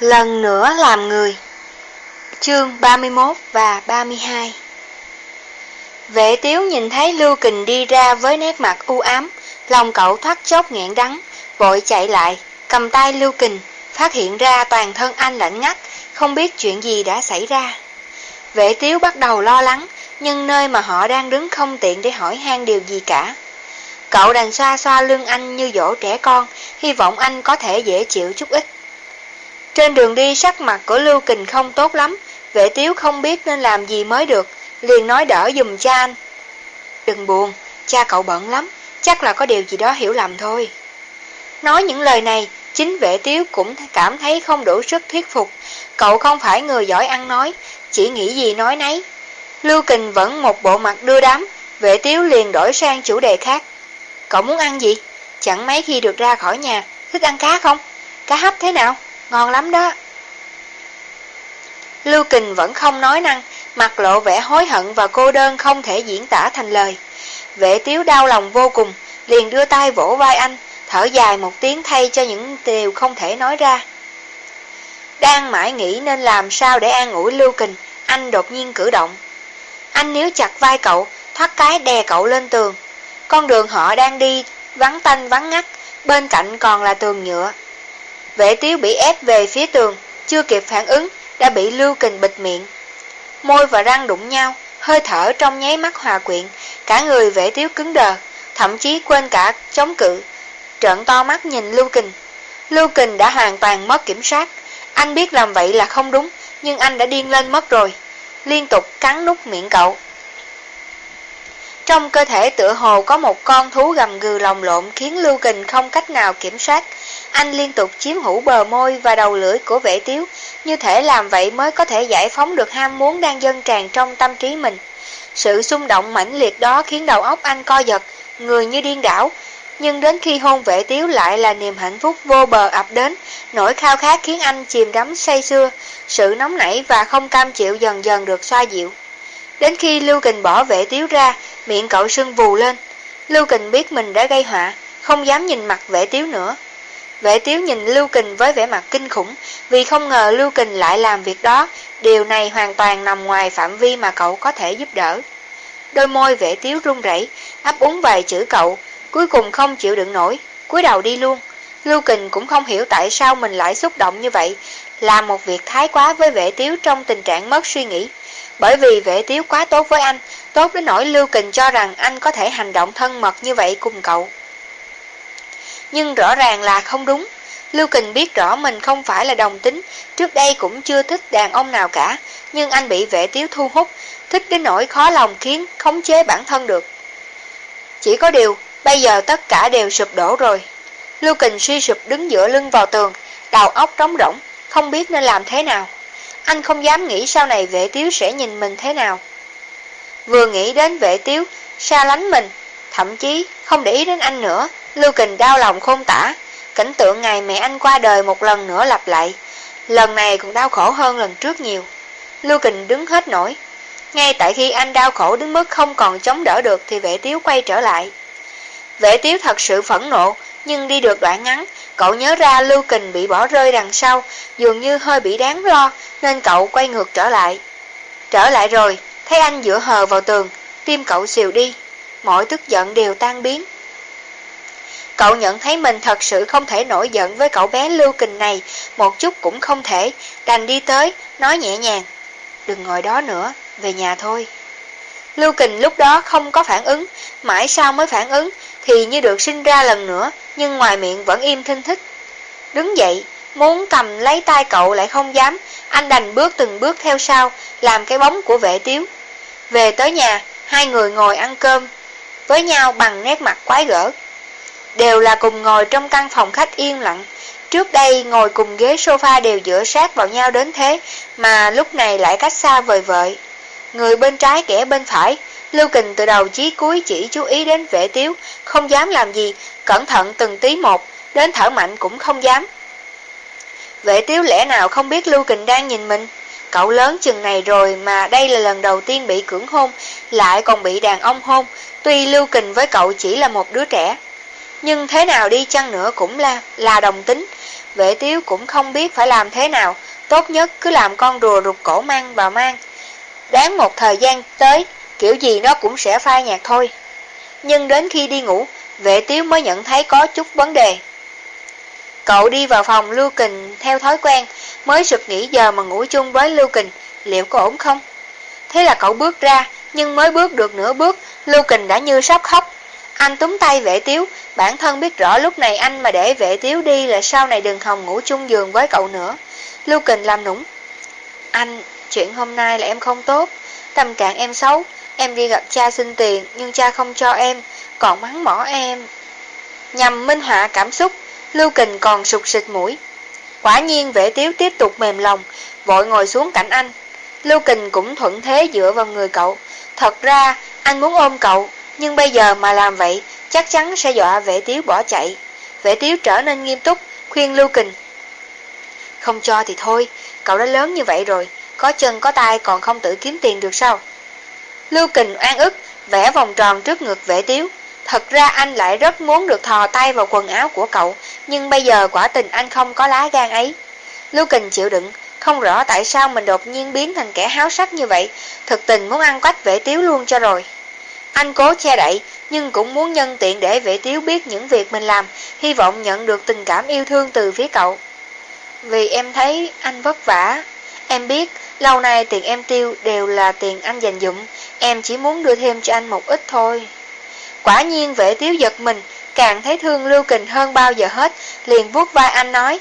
Lần nữa làm người Chương 31 và 32 Vệ tiếu nhìn thấy Lưu Kình đi ra với nét mặt u ám, lòng cậu thoát chốc nghẹn đắng, vội chạy lại, cầm tay Lưu Kình, phát hiện ra toàn thân anh lạnh ngắt, không biết chuyện gì đã xảy ra. Vệ tiếu bắt đầu lo lắng, nhưng nơi mà họ đang đứng không tiện để hỏi han điều gì cả. Cậu đành xoa xoa lưng anh như dỗ trẻ con, hy vọng anh có thể dễ chịu chút ít. Trên đường đi sắc mặt của Lưu Kình không tốt lắm, vệ tiếu không biết nên làm gì mới được, liền nói đỡ dùm cha anh. Đừng buồn, cha cậu bận lắm, chắc là có điều gì đó hiểu lầm thôi. Nói những lời này, chính vệ tiếu cũng cảm thấy không đủ sức thuyết phục. Cậu không phải người giỏi ăn nói, chỉ nghĩ gì nói nấy. Lưu Kình vẫn một bộ mặt đưa đám, vệ tiếu liền đổi sang chủ đề khác. Cậu muốn ăn gì? Chẳng mấy khi được ra khỏi nhà, thích ăn cá không? Cá hấp thế nào? Ngon lắm đó. Lưu Kình vẫn không nói năng, mặt lộ vẻ hối hận và cô đơn không thể diễn tả thành lời. Vệ tiếu đau lòng vô cùng, liền đưa tay vỗ vai anh, thở dài một tiếng thay cho những điều không thể nói ra. Đang mãi nghĩ nên làm sao để an ủi Lưu Kình, anh đột nhiên cử động. Anh níu chặt vai cậu, thoát cái đè cậu lên tường. Con đường họ đang đi, vắng tanh vắng ngắt, bên cạnh còn là tường nhựa. Vệ tiếu bị ép về phía tường, chưa kịp phản ứng, đã bị Lưu Kình bịt miệng. Môi và răng đụng nhau, hơi thở trong nháy mắt hòa quyện, cả người vệ tiếu cứng đờ, thậm chí quên cả chống cự. Trợn to mắt nhìn Lưu Kình. Lưu Kình đã hoàn toàn mất kiểm soát. Anh biết làm vậy là không đúng, nhưng anh đã điên lên mất rồi. Liên tục cắn nút miệng cậu. Trong cơ thể tựa hồ có một con thú gầm gừ lồng lộn khiến Lưu Kình không cách nào kiểm soát. Anh liên tục chiếm hữu bờ môi và đầu lưỡi của vệ tiếu, như thể làm vậy mới có thể giải phóng được ham muốn đang dâng tràn trong tâm trí mình. Sự xung động mãnh liệt đó khiến đầu óc anh co giật, người như điên đảo. Nhưng đến khi hôn vệ tiếu lại là niềm hạnh phúc vô bờ ập đến, nỗi khao khát khiến anh chìm đắm say sưa sự nóng nảy và không cam chịu dần dần được xoa dịu. Đến khi Lưu Kình bỏ vệ tiếu ra, miệng cậu sưng vù lên. Lưu Kình biết mình đã gây họa, không dám nhìn mặt vệ tiếu nữa. Vệ tiếu nhìn Lưu Kình với vẻ mặt kinh khủng, vì không ngờ Lưu Kình lại làm việc đó, điều này hoàn toàn nằm ngoài phạm vi mà cậu có thể giúp đỡ. Đôi môi vệ tiếu run rẩy, ấp úng vài chữ cậu, cuối cùng không chịu đựng nổi, cúi đầu đi luôn. Lưu Kình cũng không hiểu tại sao mình lại xúc động như vậy, làm một việc thái quá với vệ tiếu trong tình trạng mất suy nghĩ. Bởi vì vệ tiếu quá tốt với anh, tốt đến nỗi Lưu Kình cho rằng anh có thể hành động thân mật như vậy cùng cậu. Nhưng rõ ràng là không đúng. Lưu Kình biết rõ mình không phải là đồng tính, trước đây cũng chưa thích đàn ông nào cả, nhưng anh bị vệ tiếu thu hút, thích đến nỗi khó lòng khiến khống chế bản thân được. Chỉ có điều, bây giờ tất cả đều sụp đổ rồi. Lưu Kình suy sụp đứng giữa lưng vào tường, đầu óc trống rỗng, không biết nên làm thế nào. Anh không dám nghĩ sau này vệ tiếu sẽ nhìn mình thế nào. Vừa nghĩ đến vệ tiếu, xa lánh mình, thậm chí không để ý đến anh nữa, Lưu Kình đau lòng khôn tả. Cảnh tượng ngày mẹ anh qua đời một lần nữa lặp lại, lần này còn đau khổ hơn lần trước nhiều. Lưu Kình đứng hết nổi. Ngay tại khi anh đau khổ đến mức không còn chống đỡ được thì vệ tiếu quay trở lại. Vệ tiếu thật sự phẫn nộ, nhưng đi được đoạn ngắn, cậu nhớ ra Lưu Kình bị bỏ rơi đằng sau, dường như hơi bị đáng lo, nên cậu quay ngược trở lại. Trở lại rồi, thấy anh dựa hờ vào tường, tim cậu xìu đi, mọi tức giận đều tan biến. Cậu nhận thấy mình thật sự không thể nổi giận với cậu bé Lưu Kình này, một chút cũng không thể, đành đi tới, nói nhẹ nhàng. Đừng ngồi đó nữa, về nhà thôi. Lưu Kình lúc đó không có phản ứng, mãi sau mới phản ứng, thì như được sinh ra lần nữa, nhưng ngoài miệng vẫn im thinh thích. Đứng dậy, muốn cầm lấy tay cậu lại không dám, anh đành bước từng bước theo sau, làm cái bóng của vệ tiếu. Về tới nhà, hai người ngồi ăn cơm, với nhau bằng nét mặt quái gở. Đều là cùng ngồi trong căn phòng khách yên lặng, trước đây ngồi cùng ghế sofa đều dựa sát vào nhau đến thế, mà lúc này lại cách xa vời vợi. Người bên trái kẻ bên phải, Lưu Kình từ đầu chí cuối chỉ chú ý đến vệ tiếu, không dám làm gì, cẩn thận từng tí một, đến thở mạnh cũng không dám. Vệ tiếu lẽ nào không biết Lưu Kình đang nhìn mình? Cậu lớn chừng này rồi mà đây là lần đầu tiên bị cưỡng hôn, lại còn bị đàn ông hôn, tuy Lưu Kình với cậu chỉ là một đứa trẻ. Nhưng thế nào đi chăng nữa cũng là là đồng tính, vệ tiếu cũng không biết phải làm thế nào, tốt nhất cứ làm con rùa rụt cổ mang vào mang. Đáng một thời gian tới, kiểu gì nó cũng sẽ phai nhạt thôi. Nhưng đến khi đi ngủ, vệ tiếu mới nhận thấy có chút vấn đề. Cậu đi vào phòng Lưu Kình theo thói quen, mới sực nghĩ giờ mà ngủ chung với Lưu Kình, liệu có ổn không? Thế là cậu bước ra, nhưng mới bước được nửa bước, Lưu Kình đã như sắp khóc. Anh túm tay vệ tiếu, bản thân biết rõ lúc này anh mà để vệ tiếu đi là sau này đừng hòng ngủ chung giường với cậu nữa. Lưu Kình làm nũng. Anh, chuyện hôm nay là em không tốt, tâm trạng em xấu, em đi gặp cha xin tiền nhưng cha không cho em, còn mắng mỏ em. Nhằm minh họa cảm xúc, Lưu Kình còn sụt sịt mũi. Quả nhiên vệ tiếu tiếp tục mềm lòng, vội ngồi xuống cạnh anh. Lưu Kình cũng thuận thế dựa vào người cậu. Thật ra, anh muốn ôm cậu, nhưng bây giờ mà làm vậy, chắc chắn sẽ dọa vệ tiếu bỏ chạy. Vệ tiếu trở nên nghiêm túc, khuyên Lưu Kình. Không cho thì thôi, cậu đã lớn như vậy rồi, có chân có tay còn không tự kiếm tiền được sao? Lưu Kình oan ức, vẽ vòng tròn trước ngực vệ tiếu. Thật ra anh lại rất muốn được thò tay vào quần áo của cậu, nhưng bây giờ quả tình anh không có lá gan ấy. Lưu Kình chịu đựng, không rõ tại sao mình đột nhiên biến thành kẻ háo sắc như vậy, thực tình muốn ăn quách vệ tiếu luôn cho rồi. Anh cố che đậy, nhưng cũng muốn nhân tiện để vệ tiếu biết những việc mình làm, hy vọng nhận được tình cảm yêu thương từ phía cậu. Vì em thấy anh vất vả, em biết lâu nay tiền em tiêu đều là tiền anh dành dụng, em chỉ muốn đưa thêm cho anh một ít thôi. Quả nhiên vệ tiếu giật mình, càng thấy thương Lưu Kình hơn bao giờ hết, liền vuốt vai anh nói,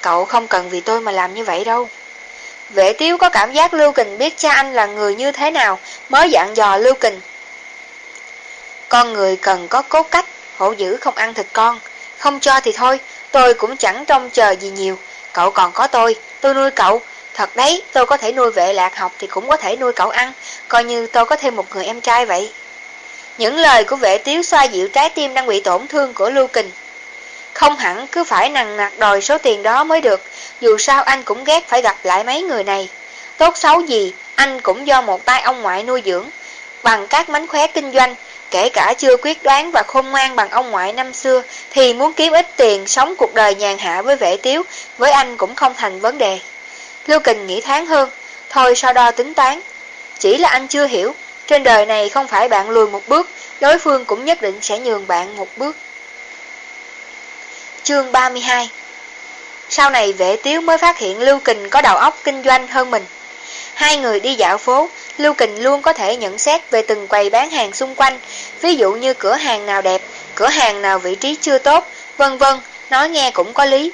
cậu không cần vì tôi mà làm như vậy đâu. Vệ tiếu có cảm giác Lưu Kình biết cha anh là người như thế nào, mới dặn dò Lưu Kình. Con người cần có cốt cách, hổ dữ không ăn thịt con, không cho thì thôi, tôi cũng chẳng trông chờ gì nhiều, cậu còn có tôi, tôi nuôi cậu, thật đấy, tôi có thể nuôi vệ lạc học thì cũng có thể nuôi cậu ăn, coi như tôi có thêm một người em trai vậy. Những lời của vệ tiếu xoa dịu trái tim đang bị tổn thương của Lưu Kình. Không hẳn cứ phải nặng nặc đòi số tiền đó mới được, dù sao anh cũng ghét phải gặp lại mấy người này. Tốt xấu gì, anh cũng do một tay ông ngoại nuôi dưỡng. Bằng các mánh khóe kinh doanh, kể cả chưa quyết đoán và khôn ngoan bằng ông ngoại năm xưa, thì muốn kiếm ít tiền sống cuộc đời nhàn hạ với vệ tiếu, với anh cũng không thành vấn đề. Lưu Kình nghĩ thoáng hơn, thôi sau đo tính toán. Chỉ là anh chưa hiểu, trên đời này không phải bạn lùi một bước, đối phương cũng nhất định sẽ nhường bạn một bước. Chương 32 Sau này vệ tiếu mới phát hiện Lưu Kình có đầu óc kinh doanh hơn mình. Hai người đi dạo phố, Lưu Kình luôn có thể nhận xét về từng quầy bán hàng xung quanh, ví dụ như cửa hàng nào đẹp, cửa hàng nào vị trí chưa tốt, vân vân, nói nghe cũng có lý.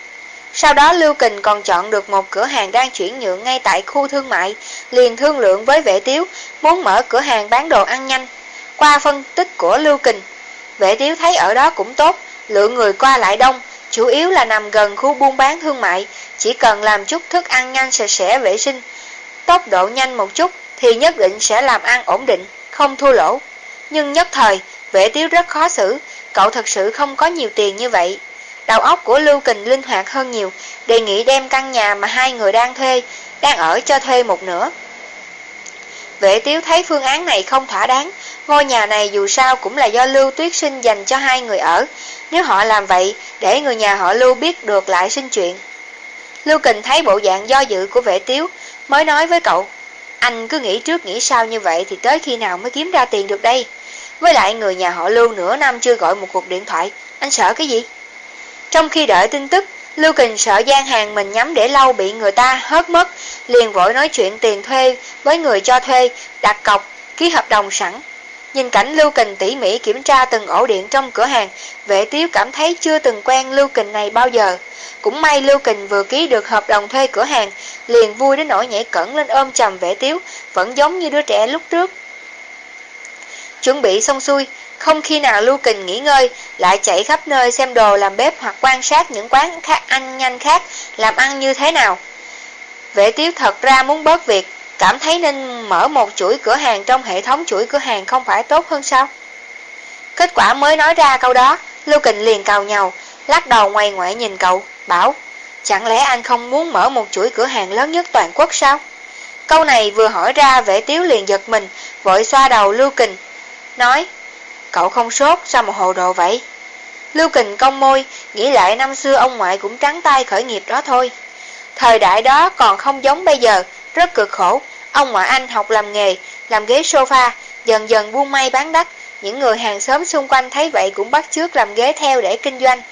Sau đó Lưu Kình còn chọn được một cửa hàng đang chuyển nhượng ngay tại khu thương mại, liền thương lượng với vệ tiếu, muốn mở cửa hàng bán đồ ăn nhanh. Qua phân tích của Lưu Kình, vệ tiếu thấy ở đó cũng tốt, lượng người qua lại đông, chủ yếu là nằm gần khu buôn bán thương mại, chỉ cần làm chút thức ăn nhanh sạch sẽ vệ sinh, tốc độ nhanh một chút thì nhất định sẽ làm ăn ổn định, không thua lỗ. Nhưng nhất thời, vệ tiếu rất khó xử, cậu thật sự không có nhiều tiền như vậy. Đầu óc của Lưu Kình linh hoạt hơn nhiều, đề nghị đem căn nhà mà hai người đang thuê, đang ở cho thuê một nửa. Vệ tiếu thấy phương án này không thỏa đáng, ngôi nhà này dù sao cũng là do Lưu Tuyết Sinh dành cho hai người ở, nếu họ làm vậy, để người nhà họ Lưu biết được lại sinh chuyện. Lưu Kình thấy bộ dạng do dự của vệ tiếu, mới nói với cậu, anh cứ nghĩ trước nghĩ sau như vậy thì tới khi nào mới kiếm ra tiền được đây. Với lại người nhà họ Lưu nửa năm chưa gọi một cuộc điện thoại, anh sợ cái gì? Trong khi đợi tin tức, Lưu Kình sợ gian hàng mình nhắm để lâu bị người ta hớt mất, liền vội nói chuyện tiền thuê với người cho thuê, đặt cọc, ký hợp đồng sẵn. Nhìn cảnh Lưu Kình tỉ mỉ kiểm tra từng ổ điện trong cửa hàng, vệ tiếu cảm thấy chưa từng quen Lưu Kình này bao giờ. Cũng may Lưu Kình vừa ký được hợp đồng thuê cửa hàng, liền vui đến nỗi nhảy cẩn lên ôm chầm vệ tiếu, vẫn giống như đứa trẻ lúc trước. Chuẩn bị xong xuôi, không khi nào Lưu Kình nghỉ ngơi, lại chạy khắp nơi xem đồ làm bếp hoặc quan sát những quán khác ăn nhanh khác, làm ăn như thế nào. Vệ tiếu thật ra muốn bớt việc, cảm thấy nên mở một chuỗi cửa hàng trong hệ thống chuỗi cửa hàng không phải tốt hơn sao? Kết quả mới nói ra câu đó, Lưu Kình liền cào nhau, lắc đầu ngoài ngoại nhìn cậu, bảo, chẳng lẽ anh không muốn mở một chuỗi cửa hàng lớn nhất toàn quốc sao? Câu này vừa hỏi ra vệ tiếu liền giật mình, vội xoa đầu Lưu Kình, nói, cậu không sốt sao mà hồ đồ vậy? Lưu Kình cong môi, nghĩ lại năm xưa ông ngoại cũng trắng tay khởi nghiệp đó thôi. Thời đại đó còn không giống bây giờ, rất cực khổ. Ông ngoại anh học làm nghề, làm ghế sofa, dần dần buôn may bán đắt. Những người hàng xóm xung quanh thấy vậy cũng bắt chước làm ghế theo để kinh doanh.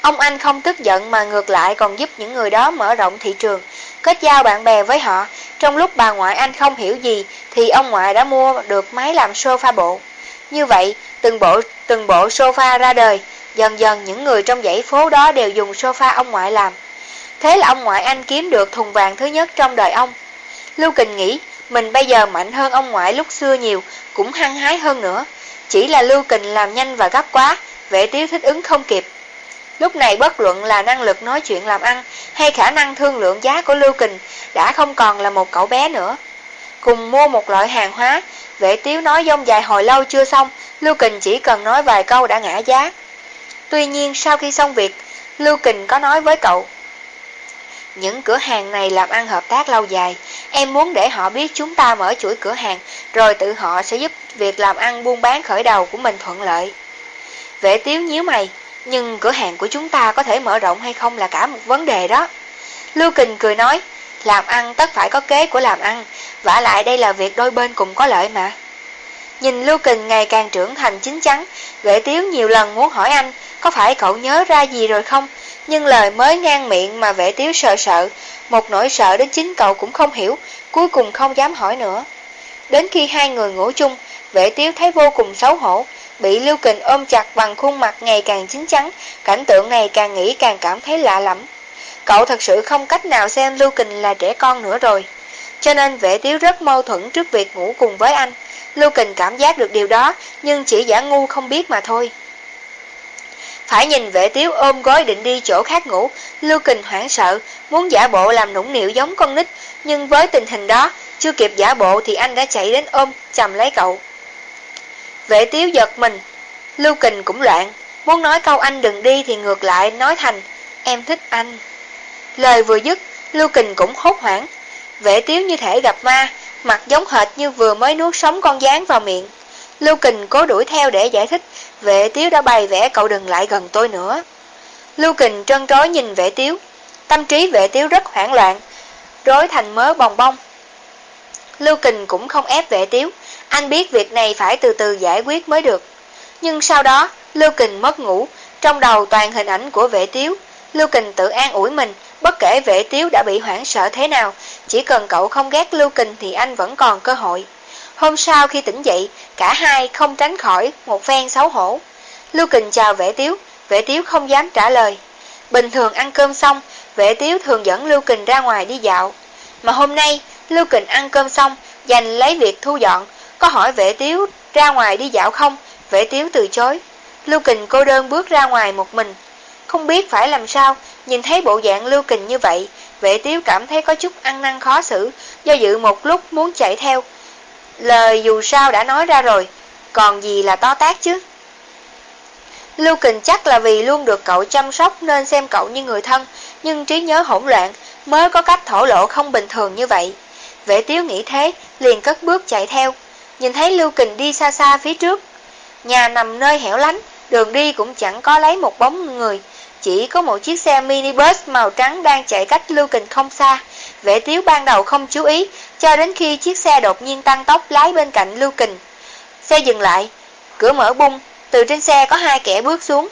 Ông anh không tức giận mà ngược lại còn giúp những người đó mở rộng thị trường, kết giao bạn bè với họ. Trong lúc bà ngoại anh không hiểu gì thì ông ngoại đã mua được máy làm sofa bộ. Như vậy, từng bộ từng bộ sofa ra đời, dần dần những người trong dãy phố đó đều dùng sofa ông ngoại làm. Thế là ông ngoại anh kiếm được thùng vàng thứ nhất trong đời ông. Lưu Kình nghĩ mình bây giờ mạnh hơn ông ngoại lúc xưa nhiều, cũng hăng hái hơn nữa. Chỉ là Lưu Kình làm nhanh và gấp quá, vệ tiếu thích ứng không kịp. Lúc này bất luận là năng lực nói chuyện làm ăn hay khả năng thương lượng giá của Lưu Kình đã không còn là một cậu bé nữa. Cùng mua một loại hàng hóa, vệ tiếu nói dông dài hồi lâu chưa xong, Lưu Kình chỉ cần nói vài câu đã ngã giá. Tuy nhiên sau khi xong việc, Lưu Kình có nói với cậu. Những cửa hàng này làm ăn hợp tác lâu dài, em muốn để họ biết chúng ta mở chuỗi cửa hàng, rồi tự họ sẽ giúp việc làm ăn buôn bán khởi đầu của mình thuận lợi. Vệ tiếu nhíu mày, nhưng cửa hàng của chúng ta có thể mở rộng hay không là cả một vấn đề đó. Lưu Kình cười nói, làm ăn tất phải có kế của làm ăn, vả lại đây là việc đôi bên cùng có lợi mà. Nhìn Lưu Kình ngày càng trưởng thành chính chắn, vệ tiếu nhiều lần muốn hỏi anh, có phải cậu nhớ ra gì rồi không? Nhưng lời mới ngang miệng mà vệ tiếu sợ sợ, một nỗi sợ đến chính cậu cũng không hiểu, cuối cùng không dám hỏi nữa. Đến khi hai người ngủ chung, vệ tiếu thấy vô cùng xấu hổ, bị Lưu Kình ôm chặt bằng khuôn mặt ngày càng chín chắn, cảnh tượng này càng nghĩ càng cảm thấy lạ lắm. Cậu thật sự không cách nào xem Lưu Kình là trẻ con nữa rồi. Cho nên vệ tiếu rất mâu thuẫn trước việc ngủ cùng với anh. Lưu Kình cảm giác được điều đó, nhưng chỉ giả ngu không biết mà thôi. Phải nhìn vệ tiếu ôm gối định đi chỗ khác ngủ, Lưu Kình hoảng sợ, muốn giả bộ làm nũng nịu giống con nít, nhưng với tình hình đó, chưa kịp giả bộ thì anh đã chạy đến ôm, chầm lấy cậu. Vệ tiếu giật mình, Lưu Kình cũng loạn, muốn nói câu anh đừng đi thì ngược lại nói thành, em thích anh. Lời vừa dứt, Lưu Kình cũng hốt hoảng, vẽ tiếu như thể gặp ma, mặt giống hệt như vừa mới nuốt sống con gián vào miệng. Lưu Kình cố đuổi theo để giải thích, vệ tiếu đã bày vẽ cậu đừng lại gần tôi nữa. Lưu Kình trân trối nhìn vệ tiếu, tâm trí vệ tiếu rất hoảng loạn, rối thành mớ bồng bông. Lưu Kình cũng không ép vệ tiếu, anh biết việc này phải từ từ giải quyết mới được. Nhưng sau đó, Lưu Kình mất ngủ, trong đầu toàn hình ảnh của vệ tiếu. Lưu Kình tự an ủi mình, bất kể vệ tiếu đã bị hoảng sợ thế nào, chỉ cần cậu không ghét Lưu Kình thì anh vẫn còn cơ hội. Hôm sau khi tỉnh dậy, cả hai không tránh khỏi một phen xấu hổ. Lưu Kình chào vệ tiếu, vệ tiếu không dám trả lời. Bình thường ăn cơm xong, vệ tiếu thường dẫn Lưu Kình ra ngoài đi dạo. Mà hôm nay, Lưu Kình ăn cơm xong, dành lấy việc thu dọn, có hỏi vệ tiếu ra ngoài đi dạo không, vệ tiếu từ chối. Lưu Kình cô đơn bước ra ngoài một mình. Không biết phải làm sao, nhìn thấy bộ dạng Lưu Kình như vậy, vệ tiếu cảm thấy có chút ăn năn khó xử, do dự một lúc muốn chạy theo. Lời dù sao đã nói ra rồi, còn gì là to tác chứ. Lưu Kình chắc là vì luôn được cậu chăm sóc nên xem cậu như người thân, nhưng trí nhớ hỗn loạn mới có cách thổ lộ không bình thường như vậy. Vệ tiếu nghĩ thế, liền cất bước chạy theo, nhìn thấy Lưu Kình đi xa xa phía trước. Nhà nằm nơi hẻo lánh, đường đi cũng chẳng có lấy một bóng người, chỉ có một chiếc xe minibus màu trắng đang chạy cách Lưu Kình không xa. Vệ tiếu ban đầu không chú ý, cho đến khi chiếc xe đột nhiên tăng tốc lái bên cạnh Lưu Kình. Xe dừng lại, cửa mở bung, từ trên xe có hai kẻ bước xuống.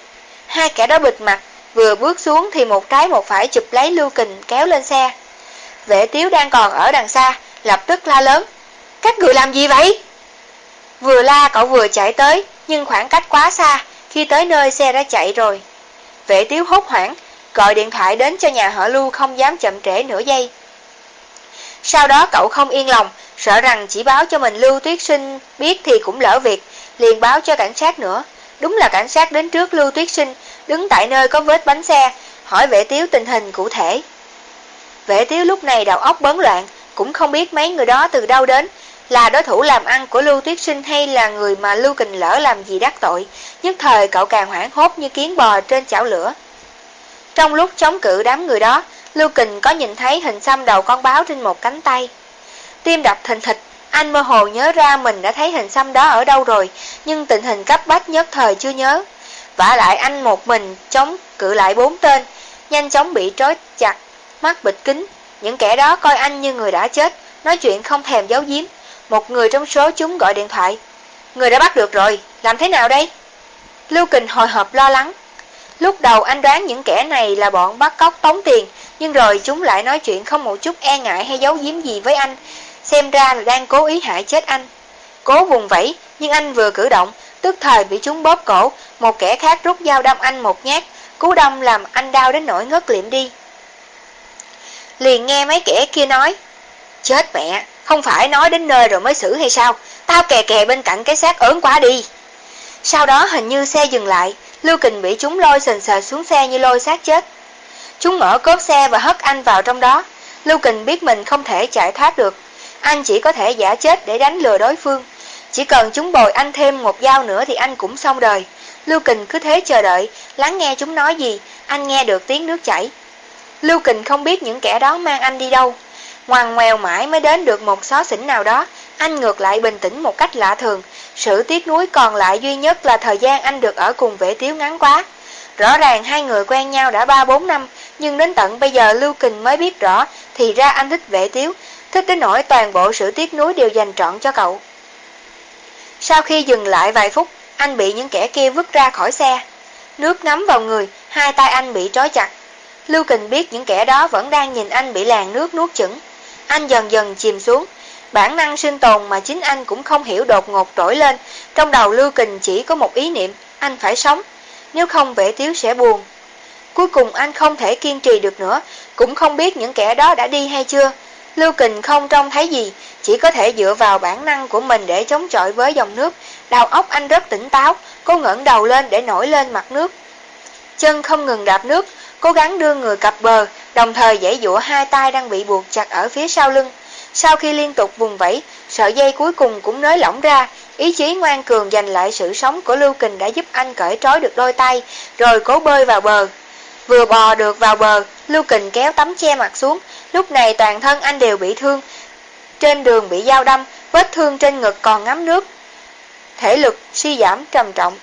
Hai kẻ đó bịt mặt, vừa bước xuống thì một trái một phải chụp lấy Lưu Kình kéo lên xe. Vệ tiếu đang còn ở đằng xa, lập tức la lớn. Các người làm gì vậy? Vừa la cậu vừa chạy tới, nhưng khoảng cách quá xa, khi tới nơi xe đã chạy rồi. Vệ tiếu hốt hoảng, gọi điện thoại đến cho nhà họ Lưu không dám chậm trễ nửa giây. Sau đó cậu không yên lòng, sợ rằng chỉ báo cho mình Lưu Tuyết Sinh biết thì cũng lỡ việc, liền báo cho cảnh sát nữa. Đúng là cảnh sát đến trước Lưu Tuyết Sinh, đứng tại nơi có vết bánh xe, hỏi vệ tiếu tình hình cụ thể. Vệ tiếu lúc này đầu óc bấn loạn, cũng không biết mấy người đó từ đâu đến, là đối thủ làm ăn của Lưu Tuyết Sinh hay là người mà Lưu Kình lỡ làm gì đắc tội, nhất thời cậu càng hoảng hốt như kiến bò trên chảo lửa. Trong lúc chống cự đám người đó, Lưu Kình có nhìn thấy hình xăm đầu con báo trên một cánh tay. Tim đập thình thịch, anh mơ hồ nhớ ra mình đã thấy hình xăm đó ở đâu rồi, nhưng tình hình cấp bách nhất thời chưa nhớ. vả lại anh một mình chống cự lại bốn tên, nhanh chóng bị trói chặt, mắt bịt kính. Những kẻ đó coi anh như người đã chết, nói chuyện không thèm giấu giếm. Một người trong số chúng gọi điện thoại. Người đã bắt được rồi, làm thế nào đây? Lưu Kình hồi hộp lo lắng. Lúc đầu anh đoán những kẻ này là bọn bắt cóc tống tiền, nhưng rồi chúng lại nói chuyện không một chút e ngại hay giấu giếm gì với anh, xem ra là đang cố ý hại chết anh. Cố vùng vẫy, nhưng anh vừa cử động, tức thời bị chúng bóp cổ, một kẻ khác rút dao đâm anh một nhát, cú đâm làm anh đau đến nỗi ngất liệm đi. Liền nghe mấy kẻ kia nói, chết mẹ, không phải nói đến nơi rồi mới xử hay sao, tao kè kè bên cạnh cái xác ớn quá đi. Sau đó hình như xe dừng lại, Lưu Kình bị chúng lôi sình sờ xuống xe như lôi xác chết. Chúng mở cốp xe và hất anh vào trong đó. Lưu Kình biết mình không thể chạy thoát được. Anh chỉ có thể giả chết để đánh lừa đối phương. Chỉ cần chúng bồi anh thêm một dao nữa thì anh cũng xong đời. Lưu Kình cứ thế chờ đợi, lắng nghe chúng nói gì, anh nghe được tiếng nước chảy. Lưu Kình không biết những kẻ đó mang anh đi đâu. Ngoằn ngoèo mãi mới đến được một xó xỉnh nào đó, anh ngược lại bình tĩnh một cách lạ thường. Sự tiếc nuối còn lại duy nhất là thời gian anh được ở cùng vệ tiếu ngắn quá. Rõ ràng hai người quen nhau đã 3-4 năm, nhưng đến tận bây giờ Lưu Kình mới biết rõ, thì ra anh thích vệ tiếu, thích đến nỗi toàn bộ sự tiếc nuối đều dành trọn cho cậu. Sau khi dừng lại vài phút, anh bị những kẻ kia vứt ra khỏi xe. Nước ngấm vào người, hai tay anh bị trói chặt. Lưu Kình biết những kẻ đó vẫn đang nhìn anh bị làn nước nuốt chửng. Anh dần dần chìm xuống. Bản năng sinh tồn mà chính anh cũng không hiểu đột ngột trỗi lên. Trong đầu Lưu Kình chỉ có một ý niệm, anh phải sống. Nếu không vệ tiếu sẽ buồn. Cuối cùng anh không thể kiên trì được nữa, cũng không biết những kẻ đó đã đi hay chưa. Lưu Kình không trông thấy gì, chỉ có thể dựa vào bản năng của mình để chống chọi với dòng nước. Đầu óc anh rất tỉnh táo, cố ngẩng đầu lên để nổi lên mặt nước. Chân không ngừng đạp nước, cố gắng đưa người cập bờ, đồng thời giãy dụa hai tay đang bị buộc chặt ở phía sau lưng. Sau khi liên tục vùng vẫy, sợi dây cuối cùng cũng nới lỏng ra, ý chí ngoan cường giành lại sự sống của Lưu Kình đã giúp anh cởi trói được đôi tay, rồi cố bơi vào bờ. Vừa bò được vào bờ, Lưu Kình kéo tấm che mặt xuống, lúc này toàn thân anh đều bị thương. Trên đường bị dao đâm, vết thương trên ngực còn ngắm nước. Thể lực suy giảm trầm trọng.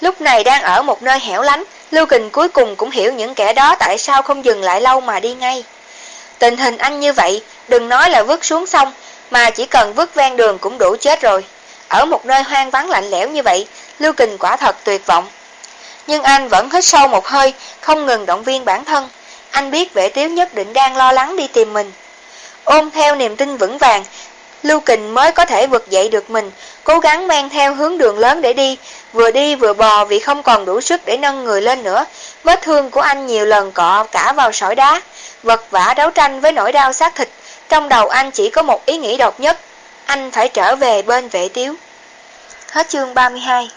Lúc này đang ở một nơi hẻo lánh, Lưu Kình cuối cùng cũng hiểu những kẻ đó tại sao không dừng lại lâu mà đi ngay. Tình hình anh như vậy, đừng nói là vứt xuống sông, mà chỉ cần vứt ven đường cũng đủ chết rồi. Ở một nơi hoang vắng lạnh lẽo như vậy, Lưu Kình quả thật tuyệt vọng. Nhưng anh vẫn hít sâu một hơi, không ngừng động viên bản thân. Anh biết vệ tiếu nhất định đang lo lắng đi tìm mình. Ôm theo niềm tin vững vàng, Lưu Kình mới có thể vực dậy được mình, cố gắng mang theo hướng đường lớn để đi, vừa đi vừa bò vì không còn đủ sức để nâng người lên nữa. Vết thương của anh nhiều lần cọ cả vào sỏi đá, vật vả đấu tranh với nỗi đau xác thịt. Trong đầu anh chỉ có một ý nghĩ độc nhất, anh phải trở về bên vệ tiếu. Hết chương 32